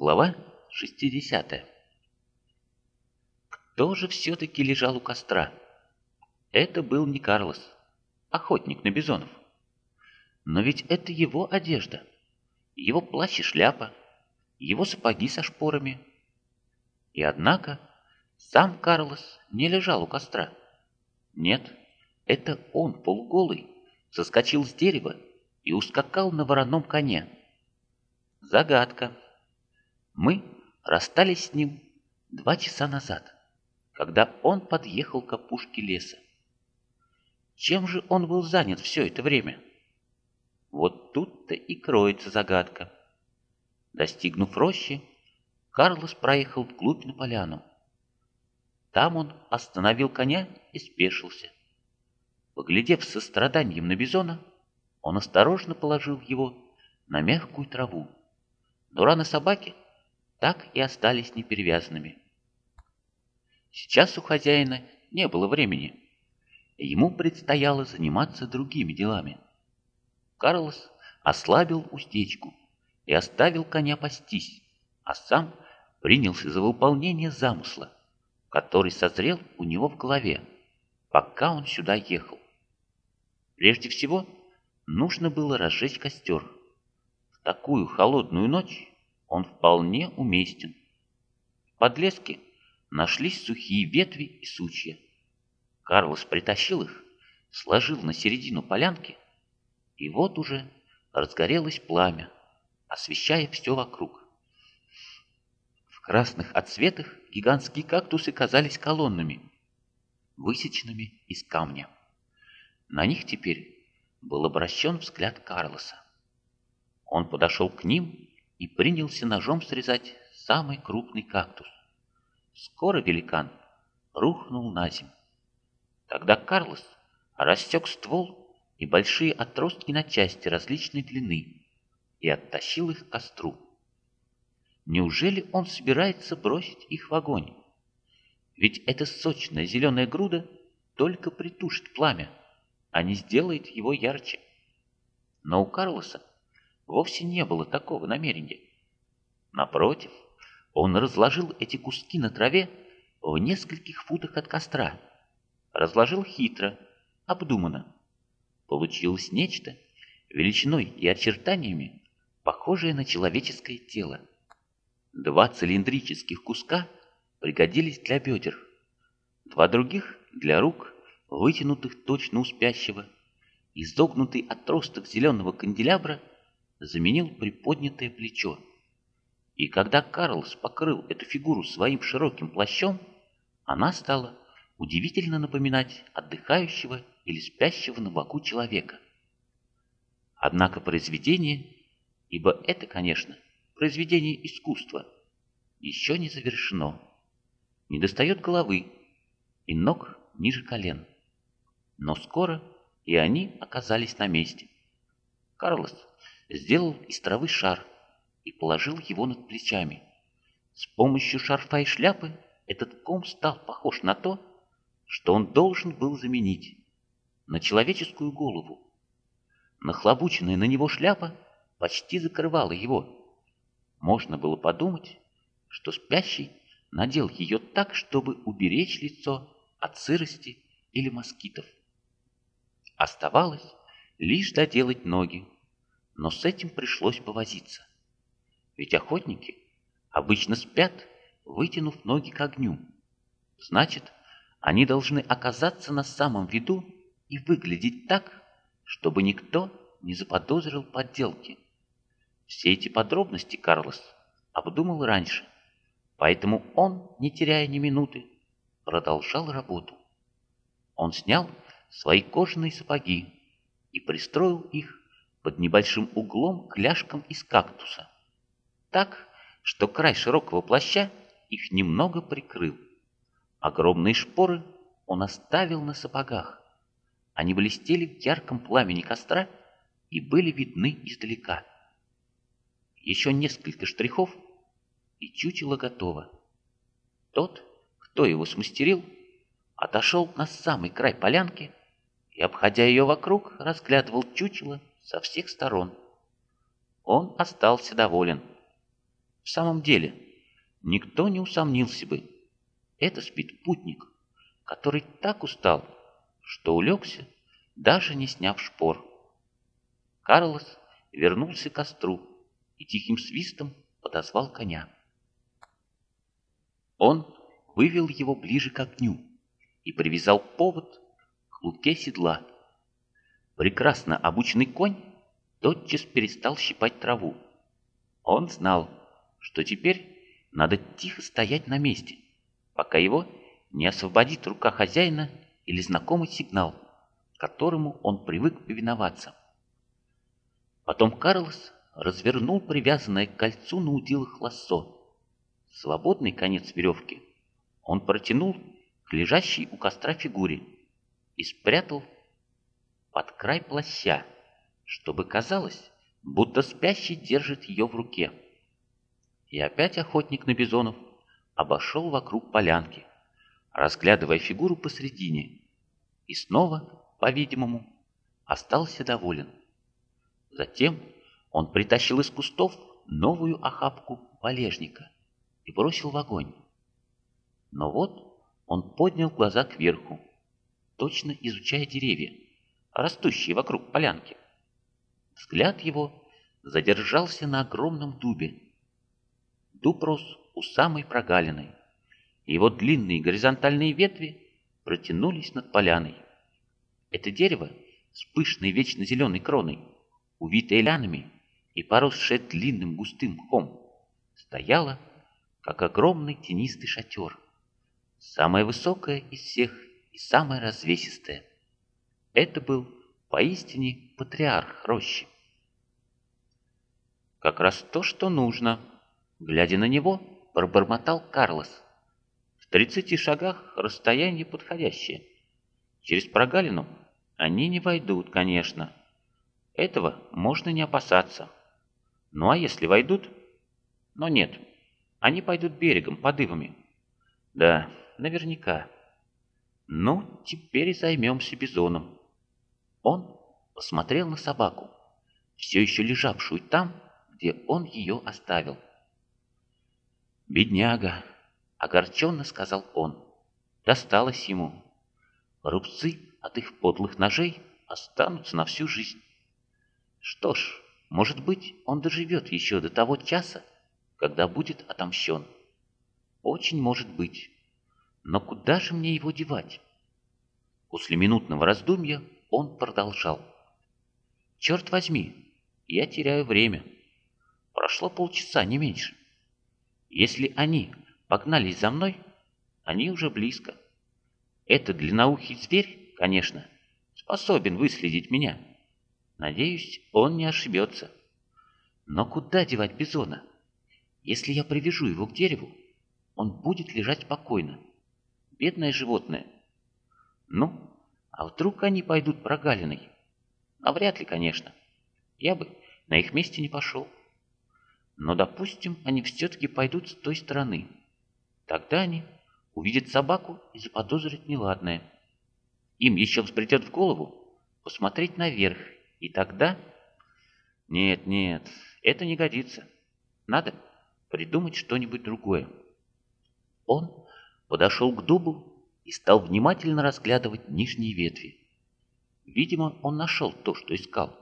Глава 60 Кто же все-таки лежал у костра? Это был не Карлос, охотник на бизонов. Но ведь это его одежда, его плащ и шляпа, его сапоги со шпорами. И однако сам Карлос не лежал у костра. Нет, это он, полуголый, соскочил с дерева и ускакал на вороном коне. Загадка. Мы расстались с ним два часа назад, когда он подъехал к опушке леса. Чем же он был занят все это время? Вот тут-то и кроется загадка. Достигнув рощи, Карлос проехал вглубь на поляну. Там он остановил коня и спешился. Поглядев со страданием на бизона, он осторожно положил его на мягкую траву. Но раны собаки так и остались неперевязанными. Сейчас у хозяина не было времени. Ему предстояло заниматься другими делами. Карлос ослабил уздечку и оставил коня пастись, а сам принялся за выполнение замысла, который созрел у него в голове, пока он сюда ехал. Прежде всего, нужно было разжечь костер. В такую холодную ночь он вполне уместен. В подлеске нашлись сухие ветви и сучья. Карлос притащил их, сложил на середину полянки, и вот уже разгорелось пламя, освещая все вокруг. В красных отсветах гигантские кактусы казались колоннами, высеченными из камня. На них теперь был обращен взгляд Карлоса. Он подошел к ним и принялся ножом срезать самый крупный кактус. Скоро великан рухнул на землю. Тогда Карлос рассек ствол и большие отростки на части различной длины и оттащил их к костру. Неужели он собирается бросить их в огонь? Ведь эта сочная зеленая груда только притушит пламя а не сделает его ярче. Но у Карлоса вовсе не было такого намерения. Напротив, он разложил эти куски на траве в нескольких футах от костра. Разложил хитро, обдуманно. Получилось нечто величиной и очертаниями, похожее на человеческое тело. Два цилиндрических куска пригодились для бедер, два других – для рук вытянутых точно у спящего, изогнутый отросток зеленого канделябра заменил приподнятое плечо. И когда Карлс покрыл эту фигуру своим широким плащом, она стала удивительно напоминать отдыхающего или спящего на боку человека. Однако произведение, ибо это, конечно, произведение искусства, еще не завершено. Недостает головы и ног ниже колен. Но скоро и они оказались на месте. Карлос сделал из травы шар и положил его над плечами. С помощью шарфа и шляпы этот ком стал похож на то, что он должен был заменить, на человеческую голову. Нахлобученная на него шляпа почти закрывала его. Можно было подумать, что спящий надел ее так, чтобы уберечь лицо от сырости или москитов. Оставалось лишь доделать ноги, но с этим пришлось повозиться. Ведь охотники обычно спят, вытянув ноги к огню. Значит, они должны оказаться на самом виду и выглядеть так, чтобы никто не заподозрил подделки. Все эти подробности Карлос обдумал раньше, поэтому он, не теряя ни минуты, продолжал работу. Он снял свои кожаные сапоги и пристроил их под небольшим углом к ляжкам из кактуса, так, что край широкого плаща их немного прикрыл. Огромные шпоры он оставил на сапогах. Они блестели в ярком пламени костра и были видны издалека. Еще несколько штрихов, и чучело готово. Тот, кто его смастерил, отошел на самый край полянки и, обходя ее вокруг, разглядывал чучело со всех сторон. Он остался доволен. В самом деле, никто не усомнился бы. Это спит путник, который так устал, что улегся, даже не сняв шпор. Карлос вернулся к костру и тихим свистом подозвал коня. Он вывел его ближе к огню и привязал повод к луке седла. Прекрасно обученный конь тотчас перестал щипать траву. Он знал, что теперь надо тихо стоять на месте, пока его не освободит рука хозяина или знакомый сигнал, которому он привык повиноваться. Потом Карлос развернул привязанное к кольцу на удилах лассо. Свободный конец веревки он протянул к лежащей у костра фигуре и спрятал под край плаща, чтобы казалось, будто спящий держит ее в руке. И опять охотник на бизонов обошел вокруг полянки, разглядывая фигуру посредине, и снова, по-видимому, остался доволен. Затем он притащил из кустов новую охапку валежника и бросил в огонь. Но вот он поднял глаза кверху, точно изучая деревья, растущие вокруг полянки. Взгляд его задержался на огромном дубе. Дуб рос у самой прогалины. Его длинные горизонтальные ветви протянулись над поляной. Это дерево с пышной вечно зеленой кроной, увитое лянами и поросшее длинным густым мхом, стояло, как огромный тенистый шатер. Самое высокое из всех и самое развесистое. Это был поистине патриарх рощи. Как раз то, что нужно. Глядя на него, пробормотал Карлос. В тридцати шагах расстояние подходящее. Через прогалину они не войдут, конечно. Этого можно не опасаться. Ну а если войдут? Но нет, они пойдут берегом, подывами. Да, наверняка. Ну, теперь займемся бизоном. Он посмотрел на собаку, все еще лежавшую там, где он ее оставил. «Бедняга!» — огорченно сказал он. «Досталось ему. Рубцы от их подлых ножей останутся на всю жизнь. Что ж, может быть, он доживет еще до того часа, когда будет отомщен. Очень может быть. Но куда же мне его девать?» После минутного раздумья он продолжал. «Черт возьми, я теряю время. Прошло полчаса, не меньше. Если они погнались за мной, они уже близко. Этот длинноухий зверь, конечно, способен выследить меня. Надеюсь, он не ошибется. Но куда девать бизона? Если я привяжу его к дереву, он будет лежать спокойно. Бедное животное. Ну, а вдруг они пойдут прогалиной? А вряд ли, конечно. Я бы на их месте не пошел. Но, допустим, они все-таки пойдут с той стороны. Тогда они увидят собаку и заподозрят неладное. Им еще взбредет в голову посмотреть наверх, и тогда... Нет, нет, это не годится. Надо придумать что-нибудь другое. Он подошел к дубу и стал внимательно разглядывать нижние ветви. Видимо, он нашел то, что искал.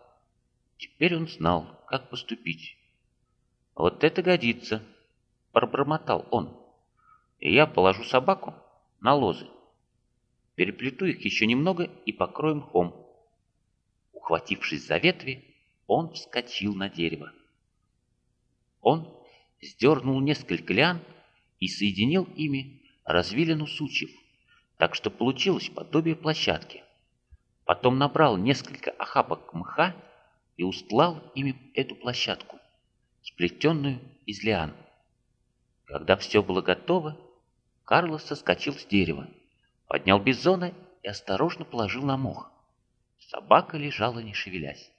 Теперь он знал, как поступить. «Вот это годится!» — пробормотал он. «И я положу собаку на лозы. Переплету их еще немного и покрою мхом». Ухватившись за ветви, он вскочил на дерево. Он сдернул несколько лиан и соединил ими развилину сучьев, так что получилось подобие площадки. Потом набрал несколько охапок мха и устлал ими эту площадку сплетенную из лиан. Когда все было готово, Карлос соскочил с дерева, поднял бизона и осторожно положил на мох. Собака лежала, не шевелясь.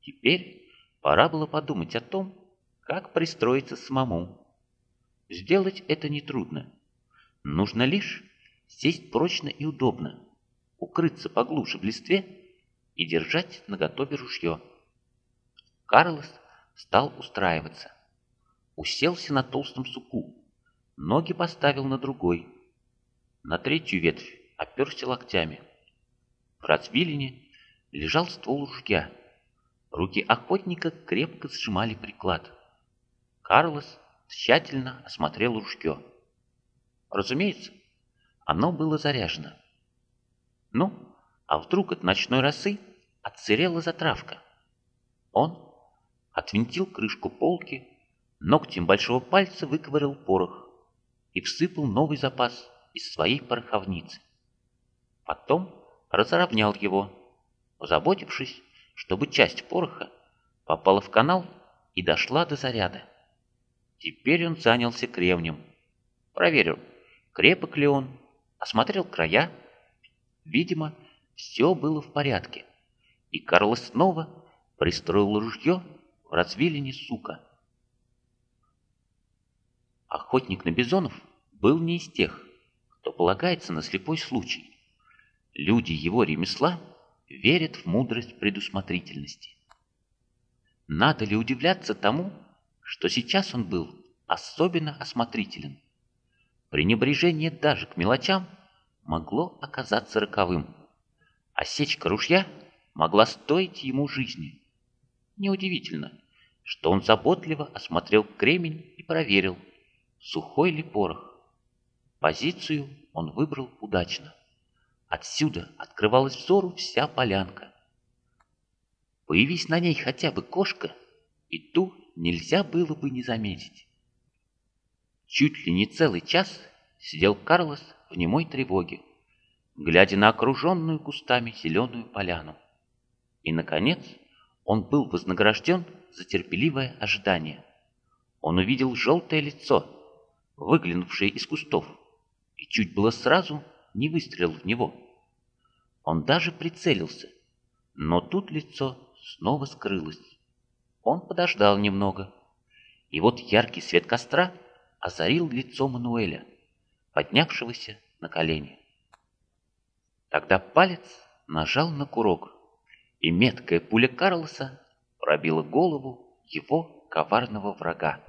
Теперь пора было подумать о том, как пристроиться самому. Сделать это нетрудно. Нужно лишь сесть прочно и удобно, укрыться поглубже в листве и держать наготове ружье. Карлос стал устраиваться. уселся на толстом суку, ноги поставил на другой. На третью ветвь оперся локтями. В развилине лежал ствол ружья. Руки охотника крепко сжимали приклад. Карлос тщательно осмотрел ружье. Разумеется, оно было заряжено. Ну, а вдруг от ночной росы отсырела затравка? Он отвинтил крышку полки, ногтем большого пальца выковырял порох и всыпал новый запас из своей пороховницы. Потом разровнял его, позаботившись, чтобы часть пороха попала в канал и дошла до заряда. Теперь он занялся кремнем. Проверил, крепок ли он, осмотрел края. Видимо, все было в порядке. И Карлос снова пристроил ружье в развилине сука. Охотник на бизонов был не из тех, кто полагается на слепой случай. Люди его ремесла верят в мудрость предусмотрительности. Надо ли удивляться тому, что сейчас он был особенно осмотрителен? Пренебрежение даже к мелочам могло оказаться роковым. Осечка ружья могла стоить ему жизни. Неудивительно, что он заботливо осмотрел кремень и проверил, сухой ли порох. Позицию он выбрал удачно. Отсюда открывалась взору вся полянка. Появись на ней хотя бы кошка, и ту нельзя было бы не заметить. Чуть ли не целый час сидел Карлос в немой тревоге, глядя на окруженную кустами зеленую поляну. И, наконец, он был вознагражден за терпеливое ожидание. Он увидел желтое лицо, выглянувшее из кустов, и чуть было сразу не выстрелил в него. Он даже прицелился, но тут лицо снова скрылось. Он подождал немного, и вот яркий свет костра озарил лицо Мануэля, поднявшегося на колени. Тогда палец нажал на курок, и меткая пуля Карлоса пробила голову его коварного врага.